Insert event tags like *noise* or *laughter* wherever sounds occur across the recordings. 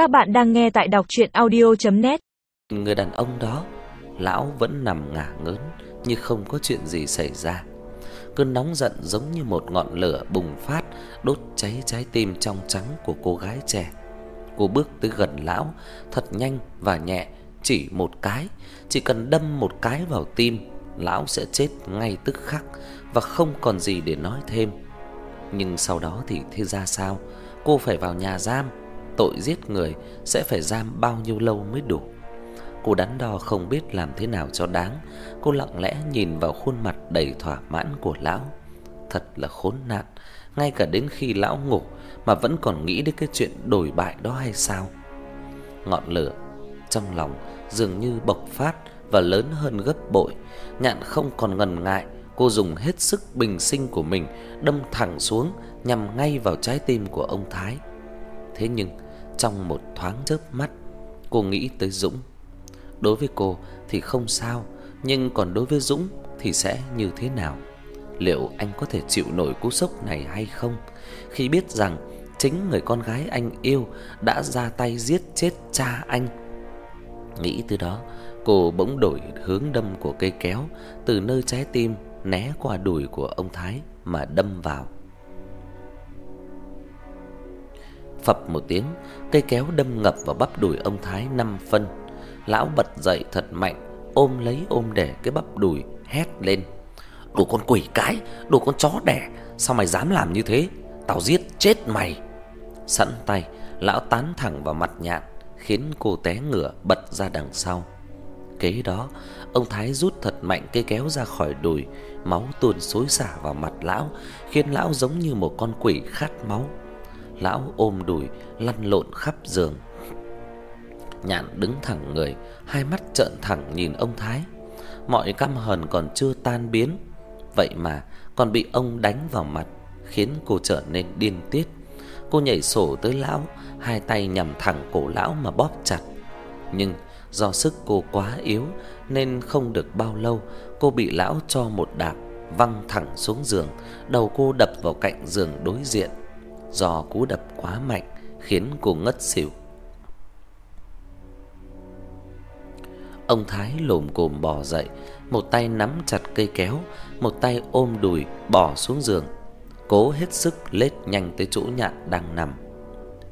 Các bạn đang nghe tại đọc chuyện audio.net Người đàn ông đó, lão vẫn nằm ngả ngớn như không có chuyện gì xảy ra. Cơn nóng giận giống như một ngọn lửa bùng phát, đốt cháy trái tim trong trắng của cô gái trẻ. Cô bước tới gần lão, thật nhanh và nhẹ, chỉ một cái, chỉ cần đâm một cái vào tim, lão sẽ chết ngay tức khắc và không còn gì để nói thêm. Nhưng sau đó thì thế ra sao? Cô phải vào nhà giam, tội giết người sẽ phải giam bao nhiêu lâu mới đủ? Cô đắn đo không biết làm thế nào cho đáng, cô lặng lẽ nhìn vào khuôn mặt đầy thỏa mãn của lão. Thật là khốn nạn, ngay cả đến khi lão ngủ mà vẫn còn nghĩ đến cái chuyện đổi bại đó hay sao? Ngọn lửa trong lòng dường như bộc phát và lớn hơn gấp bội, Nhạn không còn ngần ngại, cô dùng hết sức bình sinh của mình đâm thẳng xuống nhằm ngay vào trái tim của ông Thái. Thế nhưng, trong một thoáng chớp mắt, cô nghĩ tới Dũng. Đối với cô thì không sao, nhưng còn đối với Dũng thì sẽ như thế nào? Liệu anh có thể chịu nổi cú sốc này hay không? Khi biết rằng chính người con gái anh yêu đã ra tay giết chết cha anh. Nghĩ từ đó, cô bỗng đổi hướng đâm của cây kéo từ nơi trái tim né qua đùi của ông Thái mà đâm vào. Phập một tiếng, cây kéo đâm ngập vào bắp đùi ông Thái năm phân. Lão bật dậy thật mạnh, ôm lấy ôm để cái bắp đùi hét lên: "Đồ con quỷ cái, đồ con chó đẻ, sao mày dám làm như thế? Tao giết chết mày." Sẵn tay, lão tán thẳng vào mặt Nhạn, khiến cô té ngửa bật ra đằng sau. Kế đó, ông Thái rút thật mạnh cây kéo ra khỏi đùi, máu tuôn xối xả vào mặt lão, khiến lão giống như một con quỷ khát máu. Lão ôm đùi lăn lộn khắp giường. Nhạn đứng thẳng người, hai mắt trợn thẳng nhìn ông Thái. Mọi căm hờn còn chưa tan biến, vậy mà còn bị ông đánh vào mặt, khiến cô trở nên điên tiết. Cô nhảy sổ tới lão, hai tay nhằm thẳng cổ lão mà bóp chặt. Nhưng do sức cô quá yếu nên không được bao lâu, cô bị lão cho một đạp văng thẳng xuống giường, đầu cô đập vào cạnh giường đối diện. Do cú đập quá mạnh khiến cô ngất xỉu. Ông Thái lồm cồm bò dậy, một tay nắm chặt cây kéo, một tay ôm đùi bò xuống giường, cố hết sức lết nhanh tới chỗ Nhạn đang nằm.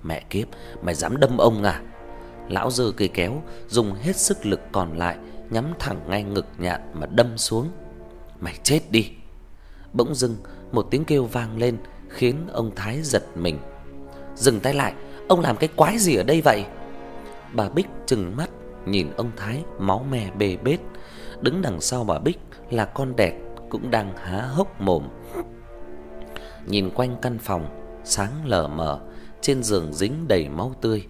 Mẹ kiếp, mày dám đâm ông à? Lão giơ cây kéo, dùng hết sức lực còn lại nhắm thẳng ngay ngực Nhạn mà đâm xuống. Mày chết đi. Bỗng dưng một tiếng kêu vang lên khiến ông Thái giật mình. Dừng tay lại, ông làm cái quái gì ở đây vậy? Bà Bích trừng mắt nhìn ông Thái máu me bê bết, đứng đằng sau bà Bích là con đẹt cũng đang há hốc mồm. Nhìn quanh căn phòng sáng lờ mờ, trên giường dính đầy máu tươi,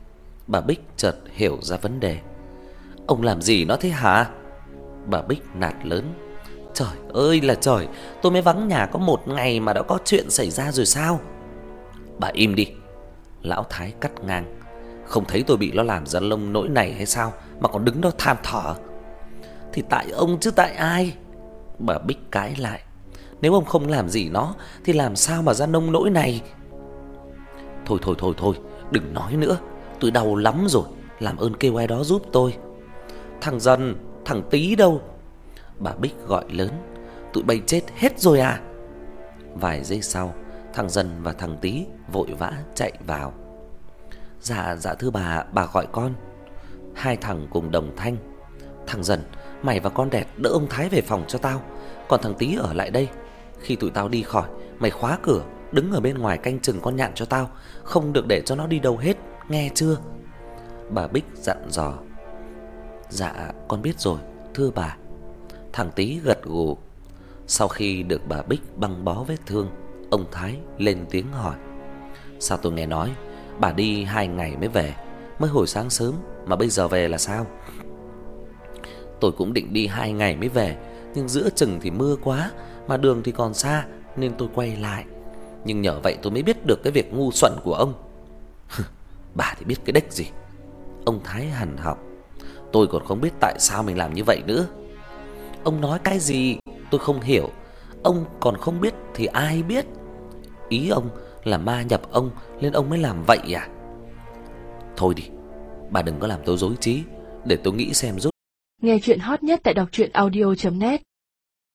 bà Bích chợt hiểu ra vấn đề. Ông làm gì nó thế hả? Bà Bích nạt lớn. Trời ơi là trời, tôi mới vắng nhà có một ngày mà đã có chuyện xảy ra rồi sao? Bà im đi. Lão Thái cắt ngang. Không thấy tôi bị nó làm ra lông nỗi này hay sao mà còn đứng đó than thở? Thì tại ông chứ tại ai? Bà Bích cãi lại. Nếu ông không làm gì nó thì làm sao mà ra nông nỗi này? Thôi thôi thôi thôi, đừng nói nữa, tôi đau lắm rồi, làm ơn kêu ai đó giúp tôi. Thằng Dần, thằng Tí đâu? Bà Bích gọi lớn, tụi bay chết hết rồi à? Vài giây sau, thằng Dần và thằng Tí vội vã chạy vào. Dạ dạ thưa bà, bà gọi con. Hai thằng cùng đồng thanh. Thằng Dần, mày và con đẹp đỡ ông Thái về phòng cho tao, còn thằng Tí ở lại đây. Khi tụi tao đi khỏi, mày khóa cửa, đứng ở bên ngoài canh chừng con nhạn cho tao, không được để cho nó đi đâu hết, nghe chưa? Bà Bích dặn dò. Dạ, con biết rồi, thưa bà. Thằng Tí gật gù. Sau khi được bà Bích băng bó vết thương, ông Thái lên tiếng hỏi: "Sao tôi nghe nói bà đi hai ngày mới về, mới hồi sáng sớm mà bây giờ về là sao?" Tôi cũng định đi hai ngày mới về, nhưng giữa chừng thì mưa quá, mà đường thì còn xa nên tôi quay lại. Nhưng nhờ vậy tôi mới biết được cái việc ngu xuẩn của ông. *laughs* bà thì biết cái đếch gì. Ông Thái hằn học. Tôi còn không biết tại sao mình làm như vậy nữa. Ông nói cái gì tôi không hiểu. Ông còn không biết thì ai biết? Ý ông là ma nhập ông nên ông mới làm vậy à? Thôi đi, Bà đừng có làm tôi rối trí Để tôi nghĩ xem giúp Nghe chuyện hot nhất tại đọc truyện audio.net